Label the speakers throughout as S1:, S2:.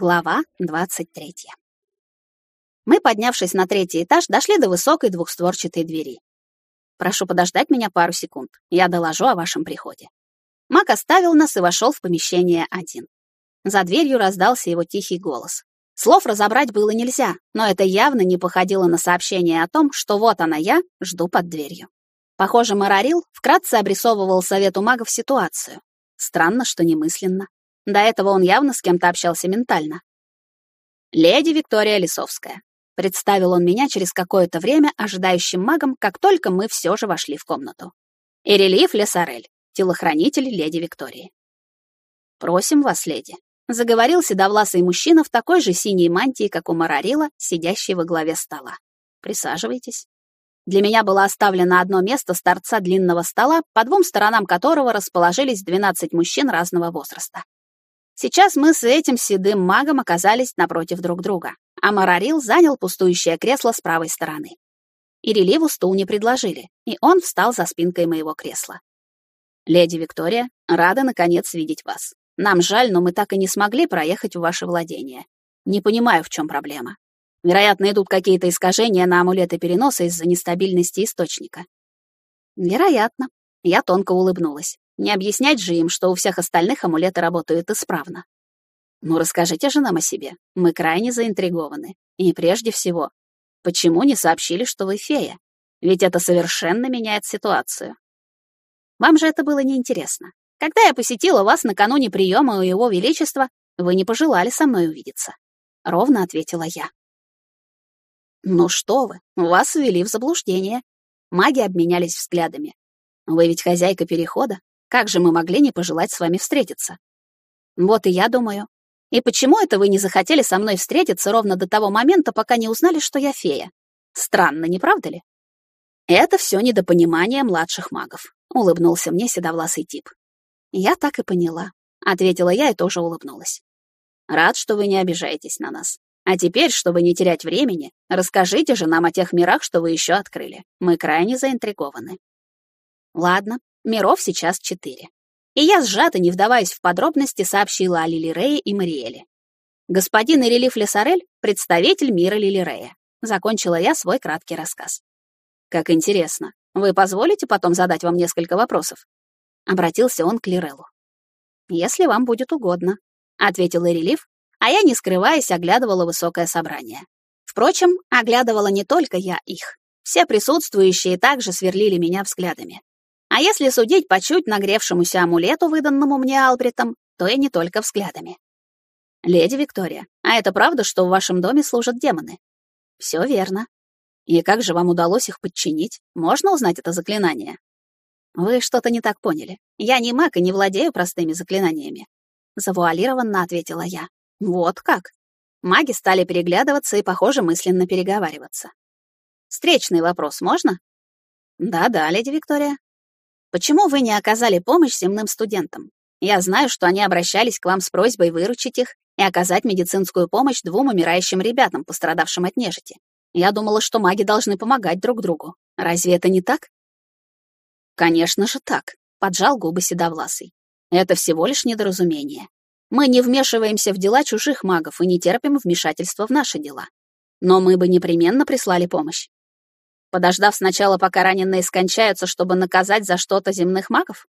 S1: Глава 23. Мы, поднявшись на третий этаж, дошли до высокой двухстворчатой двери. Прошу подождать меня пару секунд. Я доложу о вашем приходе. Мак оставил нас и вошел в помещение один. За дверью раздался его тихий голос. Слов разобрать было нельзя, но это явно не походило на сообщение о том, что вот она я, жду под дверью. Похоже, Марарил вкратце обрисовывал совету магов ситуацию. Странно, что немысленно. До этого он явно с кем-то общался ментально. «Леди Виктория Лисовская», — представил он меня через какое-то время ожидающим магом, как только мы все же вошли в комнату. «И рельеф Лесарель, телохранитель леди Виктории». «Просим вас, леди», — заговорил седовласый мужчина в такой же синей мантии, как у Марарила, сидящий во главе стола. «Присаживайтесь». Для меня было оставлено одно место с торца длинного стола, по двум сторонам которого расположились 12 мужчин разного возраста. Сейчас мы с этим седым магом оказались напротив друг друга, а Марарил занял пустующее кресло с правой стороны. И Реливу стул не предложили, и он встал за спинкой моего кресла. «Леди Виктория, рада, наконец, видеть вас. Нам жаль, но мы так и не смогли проехать в ваше владение. Не понимаю, в чем проблема. Вероятно, идут какие-то искажения на амулеты переноса из-за нестабильности источника». «Вероятно». Я тонко улыбнулась. Не объяснять же им, что у всех остальных амулеты работают исправно. Ну, расскажите же нам о себе. Мы крайне заинтригованы. И прежде всего, почему не сообщили, что вы фея? Ведь это совершенно меняет ситуацию. Вам же это было неинтересно. Когда я посетила вас накануне приема у Его Величества, вы не пожелали со мной увидеться. Ровно ответила я. Ну что вы, вас ввели в заблуждение. Маги обменялись взглядами. Вы ведь хозяйка перехода, как же мы могли не пожелать с вами встретиться? Вот и я думаю. И почему это вы не захотели со мной встретиться ровно до того момента, пока не узнали, что я фея? Странно, не правда ли? Это все недопонимание младших магов, улыбнулся мне седовласый тип. Я так и поняла, ответила я и тоже улыбнулась. Рад, что вы не обижаетесь на нас. А теперь, чтобы не терять времени, расскажите же нам о тех мирах, что вы еще открыли. Мы крайне заинтригованы. Ладно, Миров сейчас четыре. И я, сжато, не вдаваясь в подробности, сообщила о Лилирее и Мариэле. Господин Ирелиф Лесарель — представитель мира Лилирея. Закончила я свой краткий рассказ. Как интересно. Вы позволите потом задать вам несколько вопросов? Обратился он к Лиреллу. Если вам будет угодно, ответил Ирелиф, а я, не скрываясь, оглядывала высокое собрание. Впрочем, оглядывала не только я их. Все присутствующие также сверлили меня взглядами. А если судить по чуть нагревшемуся амулету, выданному мне Албритом, то и не только взглядами. «Леди Виктория, а это правда, что в вашем доме служат демоны?» «Все верно. И как же вам удалось их подчинить? Можно узнать это заклинание?» «Вы что-то не так поняли. Я не маг и не владею простыми заклинаниями». Завуалированно ответила я. «Вот как?» Маги стали переглядываться и, похоже, мысленно переговариваться. «Встречный вопрос можно?» «Да-да, леди Виктория». Почему вы не оказали помощь земным студентам? Я знаю, что они обращались к вам с просьбой выручить их и оказать медицинскую помощь двум умирающим ребятам, пострадавшим от нежити. Я думала, что маги должны помогать друг другу. Разве это не так? Конечно же так, поджал губы седовласый. Это всего лишь недоразумение. Мы не вмешиваемся в дела чужих магов и не терпим вмешательства в наши дела. Но мы бы непременно прислали помощь подождав сначала, пока раненые скончаются, чтобы наказать за что-то земных магов?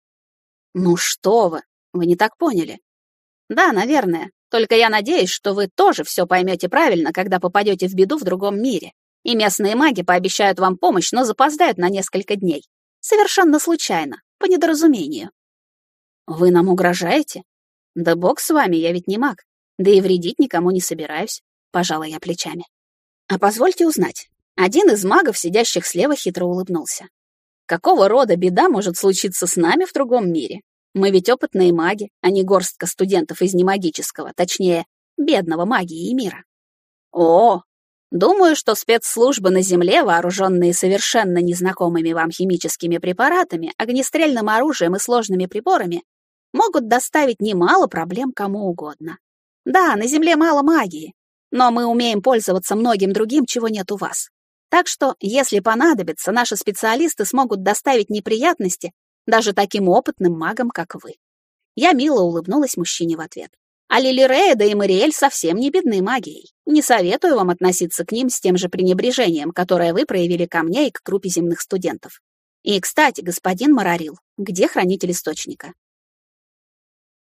S1: Ну что вы, вы не так поняли. Да, наверное. Только я надеюсь, что вы тоже все поймете правильно, когда попадете в беду в другом мире. И местные маги пообещают вам помощь, но запоздают на несколько дней. Совершенно случайно, по недоразумению. Вы нам угрожаете? Да бог с вами, я ведь не маг. Да и вредить никому не собираюсь, пожала я плечами. А позвольте узнать, один из магов, сидящих слева, хитро улыбнулся. Какого рода беда может случиться с нами в другом мире? Мы ведь опытные маги, а не горстка студентов из немагического, точнее, бедного магии и мира. О, думаю, что спецслужбы на Земле, вооруженные совершенно незнакомыми вам химическими препаратами, огнестрельным оружием и сложными приборами, могут доставить немало проблем кому угодно. Да, на Земле мало магии, но мы умеем пользоваться многим другим, чего нет у вас. Так что, если понадобится, наши специалисты смогут доставить неприятности даже таким опытным магам, как вы. Я мило улыбнулась мужчине в ответ. А Лилирея да и Мариэль совсем не бедны магией. Не советую вам относиться к ним с тем же пренебрежением, которое вы проявили ко мне и к группе земных студентов. И, кстати, господин Марарил, где хранитель источника?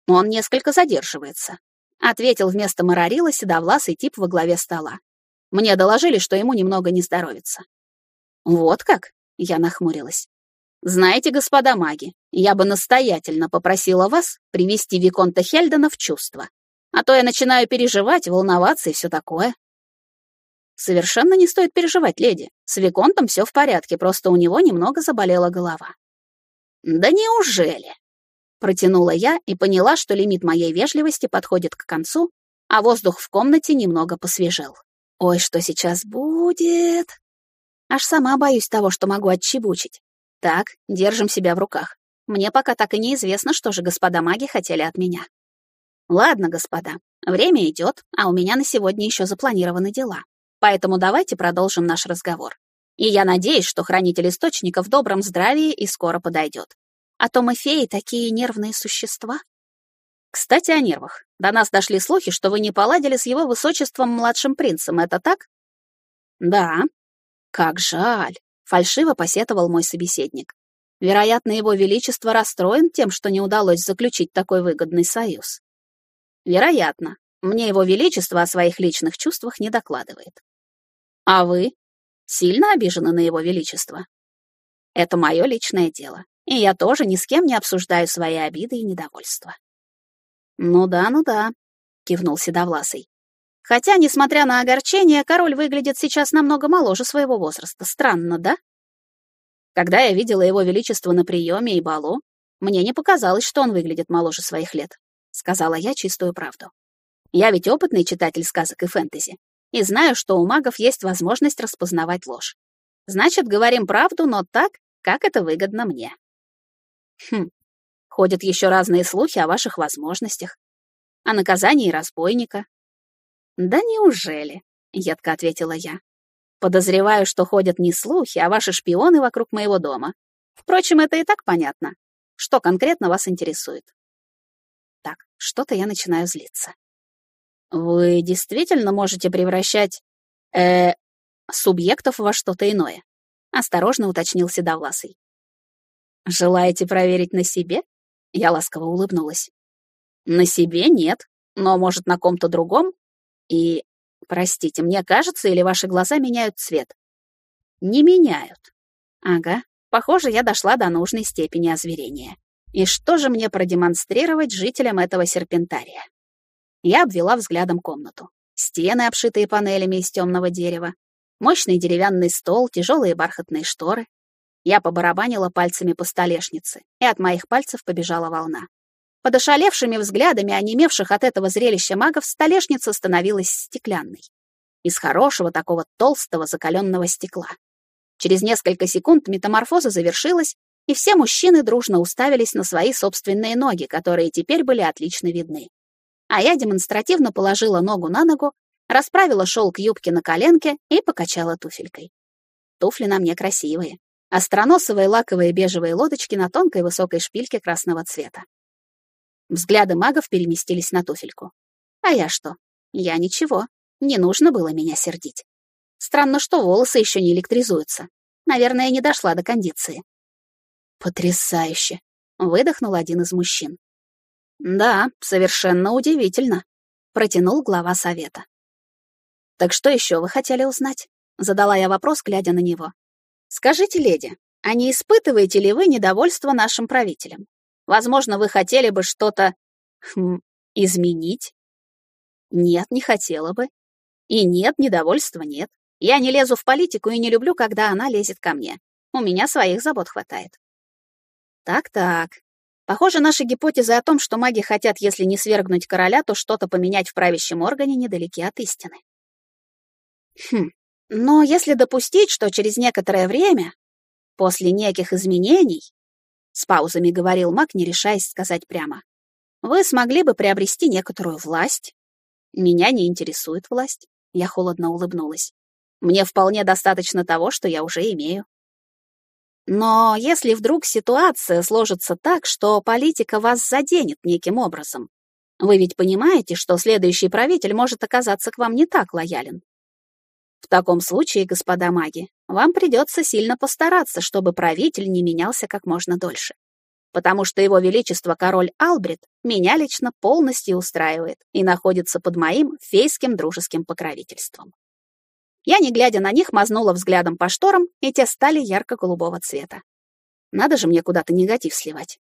S1: Он несколько задерживается, ответил вместо Марарила седовласый тип во главе стола. Мне доложили, что ему немного не здоровится. Вот как? Я нахмурилась. Знаете, господа маги, я бы настоятельно попросила вас привести Виконта Хельдена в чувство. А то я начинаю переживать, волноваться и все такое. Совершенно не стоит переживать, леди. С Виконтом все в порядке, просто у него немного заболела голова. Да неужели? Протянула я и поняла, что лимит моей вежливости подходит к концу, а воздух в комнате немного посвежел. Ой, что сейчас будет? Аж сама боюсь того, что могу отчебучить. Так, держим себя в руках. Мне пока так и неизвестно, что же господа маги хотели от меня. Ладно, господа, время идет, а у меня на сегодня еще запланированы дела. Поэтому давайте продолжим наш разговор. И я надеюсь, что хранитель источника в добром здравии и скоро подойдет. А то мы феи такие нервные существа. Кстати, о нервах. До нас дошли слухи, что вы не поладили с его высочеством младшим принцем. Это так? Да. Как жаль. Фальшиво посетовал мой собеседник. Вероятно, его величество расстроен тем, что не удалось заключить такой выгодный союз. Вероятно. Мне его величество о своих личных чувствах не докладывает. А вы? Сильно обижены на его величество? Это мое личное дело, и я тоже ни с кем не обсуждаю свои обиды и недовольства. Ну да, ну да, кивнул Седовласый. Хотя, несмотря на огорчение, король выглядит сейчас намного моложе своего возраста. Странно, да? Когда я видела его величество на приеме и балу, мне не показалось, что он выглядит моложе своих лет. Сказала я чистую правду. Я ведь опытный читатель сказок и фэнтези, и знаю, что у магов есть возможность распознавать ложь. Значит, говорим правду, но так, как это выгодно мне. Хм, ходят еще разные слухи о ваших возможностях. О наказании разбойника, «Да неужели?» — едко ответила я. «Подозреваю, что ходят не слухи, а ваши шпионы вокруг моего дома. Впрочем, это и так понятно. Что конкретно вас интересует?» Так, что-то я начинаю злиться. «Вы действительно можете превращать... э субъектов во что-то иное?» — осторожно уточнил Седовласый. «Желаете проверить на себе?» Я ласково улыбнулась. «На себе нет, но, может, на ком-то другом и, простите, мне кажется, или ваши глаза меняют цвет? Не меняют. Ага, похоже, я дошла до нужной степени озверения. И что же мне продемонстрировать жителям этого серпентария? Я обвела взглядом комнату. Стены, обшитые панелями из темного дерева, мощный деревянный стол, тяжелые бархатные шторы. Я побарабанила пальцами по столешнице, и от моих пальцев побежала волна. Под ошалевшими взглядами онемевших от этого зрелища магов столешница становилась стеклянной. Из хорошего такого толстого закаленного стекла. Через несколько секунд метаморфоза завершилась, и все мужчины дружно уставились на свои собственные ноги, которые теперь были отлично видны. А я демонстративно положила ногу на ногу, расправила шелк юбки на коленке и покачала туфелькой. Туфли на мне красивые. Остроносовые лаковые бежевые лодочки на тонкой высокой шпильке красного цвета. Взгляды магов переместились на туфельку. А я что? Я ничего. Не нужно было меня сердить. Странно, что волосы еще не электризуются. Наверное, не дошла до кондиции. Потрясающе! Выдохнул один из мужчин. Да, совершенно удивительно. Протянул глава совета. Так что еще вы хотели узнать? Задала я вопрос, глядя на него. Скажите, леди, а не испытываете ли вы недовольство нашим правителем? Возможно, вы хотели бы что-то хм, изменить? Нет, не хотела бы. И нет, недовольства нет. Я не лезу в политику и не люблю, когда она лезет ко мне. У меня своих забот хватает. Так-так. Похоже, наши гипотезы о том, что маги хотят, если не свергнуть короля, то что-то поменять в правящем органе, недалеки от истины. Хм. Но если допустить, что через некоторое время, после неких изменений, с паузами говорил маг, не решаясь сказать прямо. Вы смогли бы приобрести некоторую власть. Меня не интересует власть. Я холодно улыбнулась. Мне вполне достаточно того, что я уже имею. Но если вдруг ситуация сложится так, что политика вас заденет неким образом, Вы ведь понимаете, что следующий правитель может оказаться к вам не так лоялен. В таком случае, господа маги, вам придется сильно постараться, чтобы правитель не менялся как можно дольше. Потому что его величество король Албрит меня лично полностью устраивает и находится под моим фейским дружеским покровительством. Я, не глядя на них, мазнула взглядом по шторам, и те стали ярко-голубого цвета. Надо же мне куда-то негатив сливать.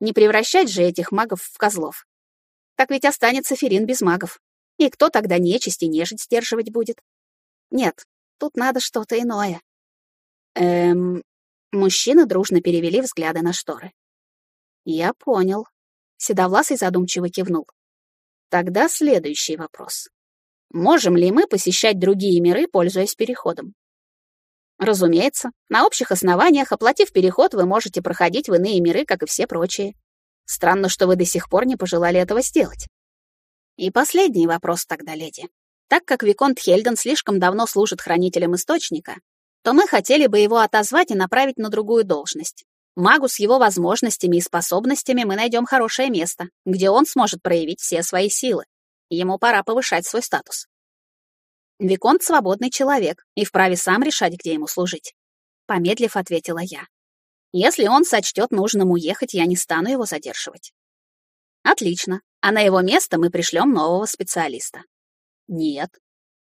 S1: Не превращать же этих магов в козлов. Так ведь останется Ферин без магов. И кто тогда нечисть и нежить сдерживать будет? Нет, тут надо что-то иное. Эм... Мужчины дружно перевели взгляды на шторы. Я понял. Седовласый задумчиво кивнул. Тогда следующий вопрос. Можем ли мы посещать другие миры, пользуясь переходом? Разумеется, на общих основаниях, оплатив переход, вы можете проходить в иные миры, как и все прочие. Странно, что вы до сих пор не пожелали этого сделать. И последний вопрос тогда, леди. Так как Виконт Хельден слишком давно служит хранителем Источника, то мы хотели бы его отозвать и направить на другую должность. Магу с его возможностями и способностями мы найдем хорошее место, где он сможет проявить все свои силы. Ему пора повышать свой статус. Виконт — свободный человек и вправе сам решать, где ему служить. Помедлив, ответила я. Если он сочтет нужным уехать, я не стану его задерживать. Отлично. А на его место мы пришлем нового специалиста. Нет.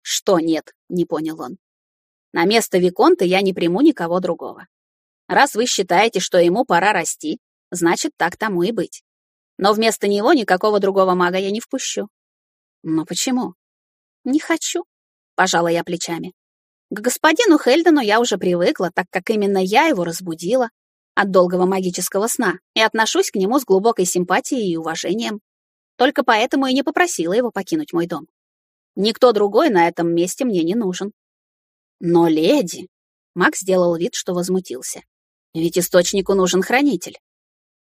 S1: Что нет? Не понял он. На место Виконта я не приму никого другого. Раз вы считаете, что ему пора расти, значит, так тому и быть. Но вместо него никакого другого мага я не впущу. Но почему? Не хочу, пожала я плечами. К господину Хельдену я уже привыкла, так как именно я его разбудила от долгого магического сна и отношусь к нему с глубокой симпатией и уважением. Только поэтому и не попросила его покинуть мой дом. Никто другой на этом месте мне не нужен. Но, леди, Макс сделал вид, что возмутился. Ведь источнику нужен хранитель.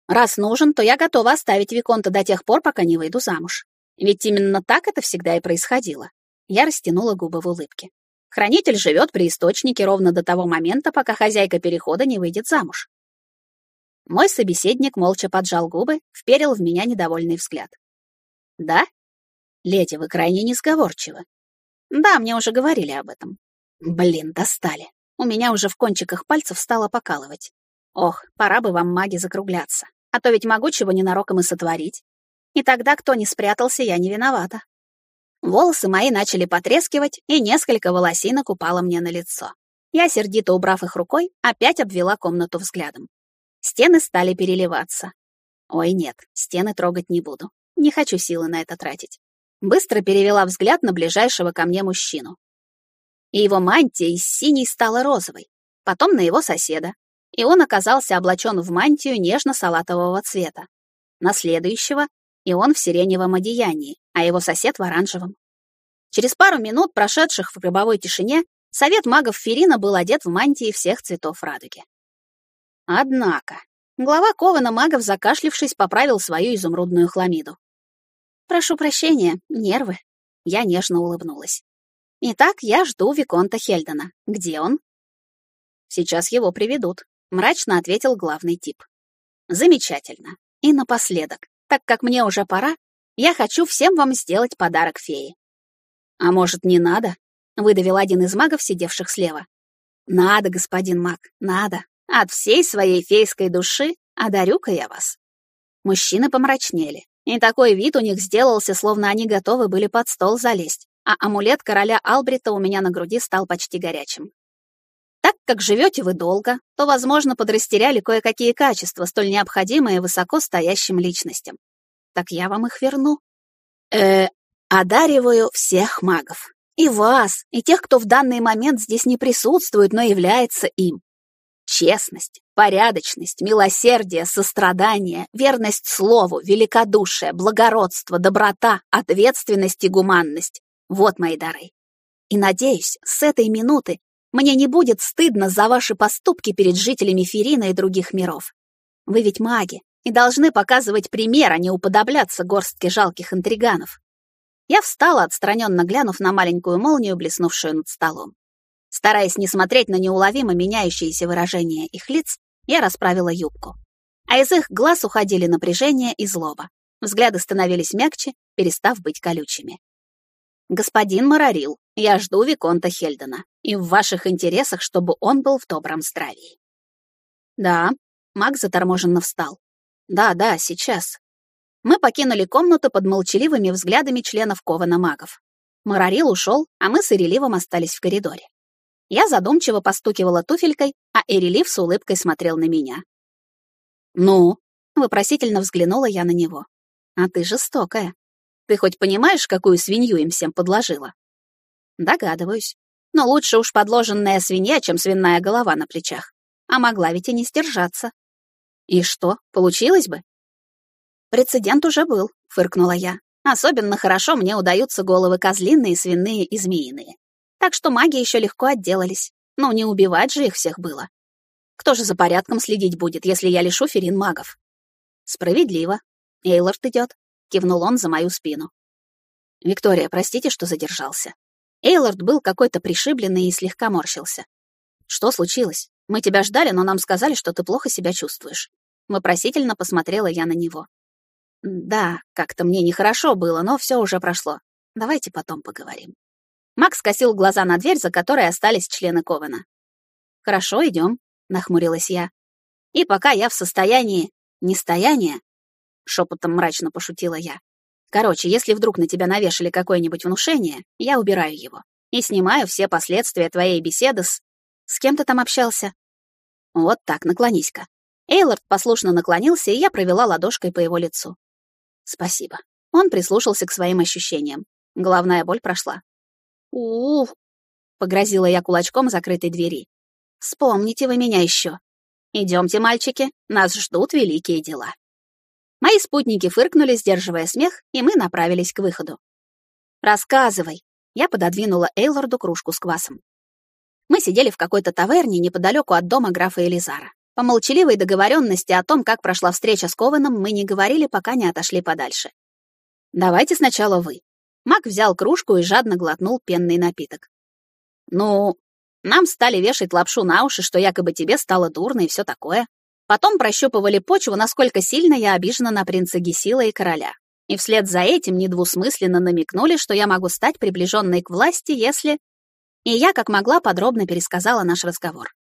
S1: Раз нужен, то я готова оставить Виконта до тех пор, пока не выйду замуж. Ведь именно так это всегда и происходило. Я растянула губы в улыбке. Хранитель живет при источнике ровно до того момента, пока хозяйка перехода не выйдет замуж. Мой собеседник молча поджал губы, вперил в меня недовольный взгляд. «Да? Леди, вы крайне несговорчивы». «Да, мне уже говорили об этом». «Блин, достали. У меня уже в кончиках пальцев стало покалывать. Ох, пора бы вам, маги, закругляться. А то ведь могу чего ненароком и сотворить. И тогда, кто не спрятался, я не виновата. Волосы мои начали потрескивать, и несколько волосинок упало мне на лицо. Я, сердито убрав их рукой, опять обвела комнату взглядом. Стены стали переливаться. Ой, нет, стены трогать не буду. Не хочу силы на это тратить. Быстро перевела взгляд на ближайшего ко мне мужчину и его мантия из синей стала розовой, потом на его соседа, и он оказался облачен в мантию нежно-салатового цвета. На следующего и он в сиреневом одеянии, а его сосед в оранжевом. Через пару минут, прошедших в гробовой тишине, совет магов Ферина был одет в мантии всех цветов радуги. Однако, глава Кована магов, закашлившись, поправил свою изумрудную хламиду. «Прошу прощения, нервы». Я нежно улыбнулась. Итак, я жду Виконта Хельдена. Где он? Сейчас его приведут, мрачно ответил главный тип. Замечательно. И напоследок, так как мне уже пора, я хочу всем вам сделать подарок феи. А может, не надо? выдавил один из магов, сидевших слева. Надо, господин маг, надо. От всей своей фейской души одарю-ка я вас. Мужчины помрачнели, и такой вид у них сделался, словно они готовы были под стол залезть а амулет короля Албрита у меня на груди стал почти горячим. Так как живете вы долго, то, возможно, подрастеряли кое-какие качества, столь необходимые высоко стоящим личностям. Так я вам их верну. Э, одариваю всех магов. И вас, и тех, кто в данный момент здесь не присутствует, но является им. Честность, порядочность, милосердие, сострадание, верность слову, великодушие, благородство, доброта, ответственность и гуманность. Вот мои дары. И надеюсь, с этой минуты мне не будет стыдно за ваши поступки перед жителями Ферина и других миров. Вы ведь маги и должны показывать пример, а не уподобляться горстке жалких интриганов. Я встала, отстраненно глянув на маленькую молнию, блеснувшую над столом. Стараясь не смотреть на неуловимо меняющиеся выражения их лиц, я расправила юбку. А из их глаз уходили напряжение и злоба. Взгляды становились мягче, перестав быть колючими. «Господин Марарил, я жду Виконта Хельдена, и в ваших интересах, чтобы он был в добром здравии». «Да», — маг заторможенно встал. «Да, да, сейчас». Мы покинули комнату под молчаливыми взглядами членов Кована магов. Марарил ушел, а мы с Иреливом остались в коридоре. Я задумчиво постукивала туфелькой, а Эрелив с улыбкой смотрел на меня. «Ну?» — вопросительно взглянула я на него. «А ты жестокая. Ты хоть понимаешь, какую свинью им всем подложила?» «Догадываюсь. Но лучше уж подложенная свинья, чем свиная голова на плечах. А могла ведь и не сдержаться». «И что, получилось бы?» «Прецедент уже был», — фыркнула я. «Особенно хорошо мне удаются головы козлиные, свиные и змеиные. Так что маги еще легко отделались. Ну, не убивать же их всех было. Кто же за порядком следить будет, если я лишу Ферин магов? Справедливо. Эйлорд идет. Кивнул он за мою спину. Виктория, простите, что задержался. Эйлорд был какой-то пришибленный и слегка морщился. Что случилось? Мы тебя ждали, но нам сказали, что ты плохо себя чувствуешь. Вопросительно посмотрела я на него. Да, как-то мне нехорошо было, но все уже прошло. Давайте потом поговорим. Макс косил глаза на дверь, за которой остались члены Ковена. «Хорошо, идем», — нахмурилась я. «И пока я в состоянии... нестояния...» — шепотом мрачно пошутила я. «Короче, если вдруг на тебя навешали какое-нибудь внушение, я убираю его и снимаю все последствия твоей беседы с... С кем ты там общался?» «Вот так, наклонись-ка». Эйлорд послушно наклонился, и я провела ладошкой по его лицу. «Спасибо». Он прислушался к своим ощущениям. Главная боль прошла. «Ух!» — погрозила я кулачком закрытой двери. «Вспомните вы меня еще. Идемте, мальчики, нас ждут великие дела». Мои спутники фыркнули, сдерживая смех, и мы направились к выходу. «Рассказывай!» — я пододвинула Эйлорду кружку с квасом. Мы сидели в какой-то таверне неподалеку от дома графа Элизара. По молчаливой договоренности о том, как прошла встреча с Кованом, мы не говорили, пока не отошли подальше. «Давайте сначала вы», Мак взял кружку и жадно глотнул пенный напиток. «Ну, нам стали вешать лапшу на уши, что якобы тебе стало дурно и все такое. Потом прощупывали почву, насколько сильно я обижена на принца Гесила и короля. И вслед за этим недвусмысленно намекнули, что я могу стать приближенной к власти, если... И я, как могла, подробно пересказала наш разговор.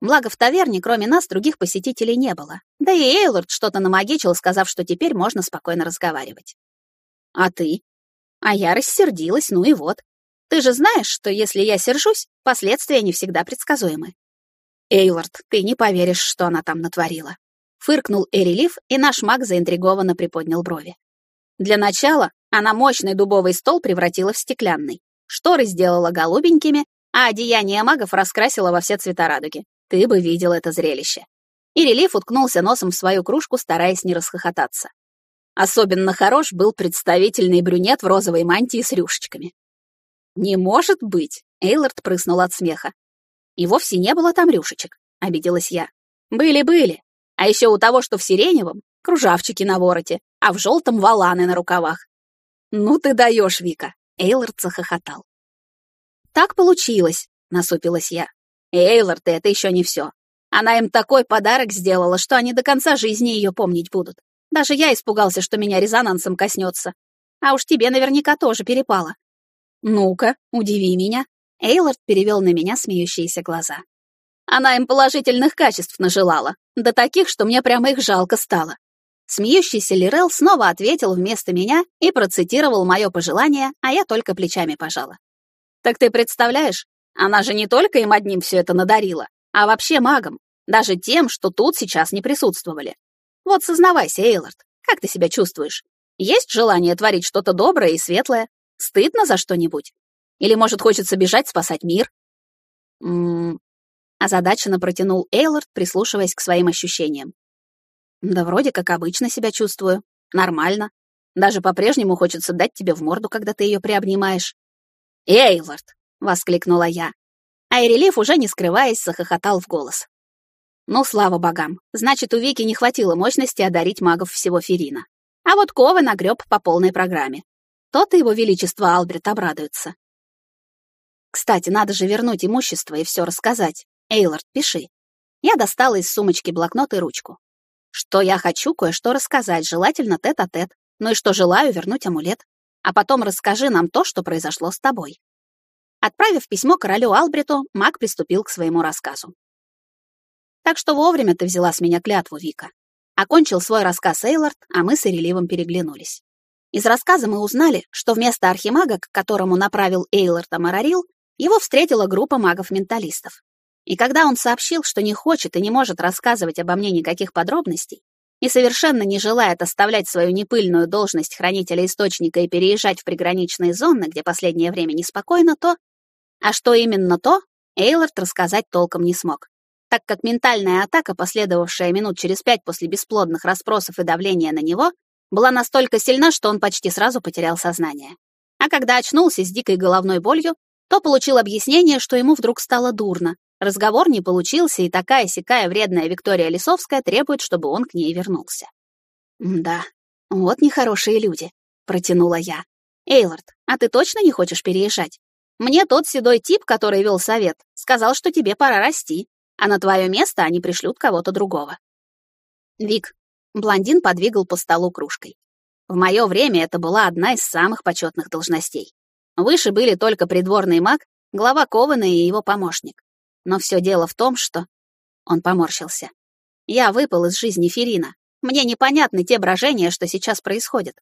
S1: Благо, в таверне, кроме нас, других посетителей не было. Да и Эйлорд что-то намагичил, сказав, что теперь можно спокойно разговаривать. «А ты?» А я рассердилась, ну и вот. Ты же знаешь, что если я сержусь, последствия не всегда предсказуемы. Эйлорд, ты не поверишь, что она там натворила. Фыркнул Эрелиф, и наш маг заинтригованно приподнял брови. Для начала она мощный дубовый стол превратила в стеклянный, шторы сделала голубенькими, а одеяние магов раскрасила во все цвета радуги. Ты бы видел это зрелище. И релиф уткнулся носом в свою кружку, стараясь не расхохотаться. Особенно хорош был представительный брюнет в розовой мантии с рюшечками. «Не может быть!» — Эйлорд прыснул от смеха. «И вовсе не было там рюшечек», — обиделась я. «Были-были. А еще у того, что в сиреневом, кружавчики на вороте, а в желтом валаны на рукавах». «Ну ты даешь, Вика!» — Эйлорд захохотал. «Так получилось», — насупилась я. «Эйлорд, это еще не все. Она им такой подарок сделала, что они до конца жизни ее помнить будут. Даже я испугался, что меня резонансом коснется. А уж тебе наверняка тоже перепало. Ну-ка, удиви меня. Эйлорд перевел на меня смеющиеся глаза. Она им положительных качеств нажелала, до таких, что мне прямо их жалко стало. Смеющийся Лирел снова ответил вместо меня и процитировал мое пожелание, а я только плечами пожала. «Так ты представляешь, она же не только им одним все это надарила, а вообще магам, даже тем, что тут сейчас не присутствовали. Вот сознавайся, Эйлорд, как ты себя чувствуешь? Есть желание творить что-то доброе и светлое? Стыдно за что-нибудь? Или, может, хочется бежать спасать мир? Ммм... Озадаченно протянул Эйлорд, прислушиваясь к своим ощущениям. Да вроде как обычно себя чувствую. Нормально. Даже по-прежнему хочется дать тебе в морду, когда ты ее приобнимаешь. «Эйлорд!» — воскликнула я. А Эрелиф, уже не скрываясь, захохотал в голос. Ну, слава богам, значит, у Вики не хватило мощности одарить магов всего Ферина. А вот Кова нагреб по полной программе. То-то его величество Албрет обрадуется. Кстати, надо же вернуть имущество и все рассказать. Эйлорд, пиши. Я достала из сумочки блокнот и ручку. Что я хочу кое-что рассказать, желательно тет-а-тет. -тет. но и что желаю вернуть амулет. А потом расскажи нам то, что произошло с тобой». Отправив письмо королю Албрету, маг приступил к своему рассказу. «Так что вовремя ты взяла с меня клятву, Вика». Окончил свой рассказ Эйлорд, а мы с Иреливом переглянулись. Из рассказа мы узнали, что вместо архимага, к которому направил Эйлорд Амарарил, его встретила группа магов-менталистов. И когда он сообщил, что не хочет и не может рассказывать обо мне никаких подробностей, и совершенно не желает оставлять свою непыльную должность хранителя источника и переезжать в приграничные зоны, где последнее время неспокойно, то... А что именно то, Эйлорд рассказать толком не смог, так как ментальная атака, последовавшая минут через пять после бесплодных расспросов и давления на него, была настолько сильна, что он почти сразу потерял сознание. А когда очнулся с дикой головной болью, то получил объяснение, что ему вдруг стало дурно, Разговор не получился, и такая-сякая вредная Виктория Лисовская требует, чтобы он к ней вернулся. «Да, вот нехорошие люди», — протянула я. «Эйлорд, а ты точно не хочешь переезжать? Мне тот седой тип, который вел совет, сказал, что тебе пора расти, а на твое место они пришлют кого-то другого». «Вик», — блондин подвигал по столу кружкой. «В мое время это была одна из самых почетных должностей. Выше были только придворный маг, глава Кована и его помощник. Но все дело в том, что... Он поморщился. Я выпал из жизни Ферина. Мне непонятны те брожения, что сейчас происходят.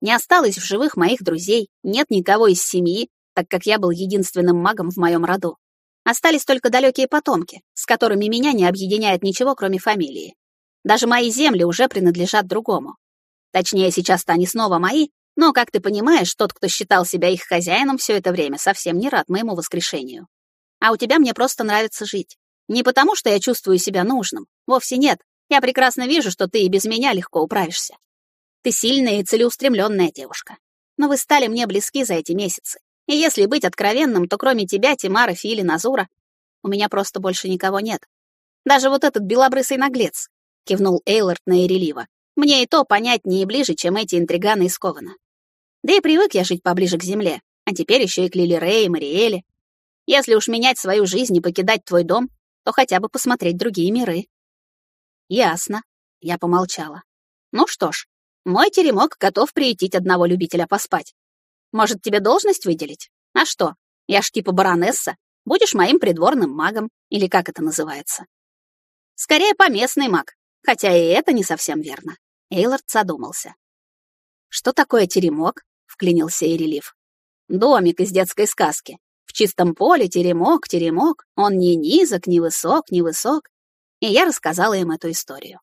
S1: Не осталось в живых моих друзей, нет никого из семьи, так как я был единственным магом в моем роду. Остались только далекие потомки, которыми меня не объединяет ничего, кроме фамилии. Даже мои земли уже принадлежат другому. Точнее, сейчас-то они снова мои, но, как ты понимаешь, тот, кто считал себя их хозяином все это время, совсем не рад моему воскрешению. А у тебя мне просто нравится жить. Не потому, что я чувствую себя нужным. Вовсе нет. Я прекрасно вижу, что ты и без меня легко управишься. Ты сильная и целеустремленная девушка. Но вы стали мне близки за эти месяцы. И если быть откровенным, то кроме тебя, Тимара, Фили, Назура, у меня просто больше никого нет. Даже вот этот белобрысый наглец, кивнул Эйлорд на Эрелива. Мне и то понятнее и ближе, чем эти интриганы из Кована. Да и привык я жить поближе к земле, а теперь еще и к Лили Рэй и Мариэле. Если уж менять свою жизнь и покидать твой дом, то хотя бы посмотреть другие миры. Ясно. Я помолчала. Ну что ж, мой теремок готов приютить одного любителя поспать. Может, тебе должность выделить? А что? Я ж типа баронесса. Будешь моим придворным магом, или как это называется? Скорее, поместный маг, хотя и это не совсем верно. Эйлорд задумался. «Что такое теремок?» — вклинился Эрелив. «Домик из детской сказки. В чистом поле теремок, теремок, он ни низок, ни высок, ни высок. И я рассказала им эту историю.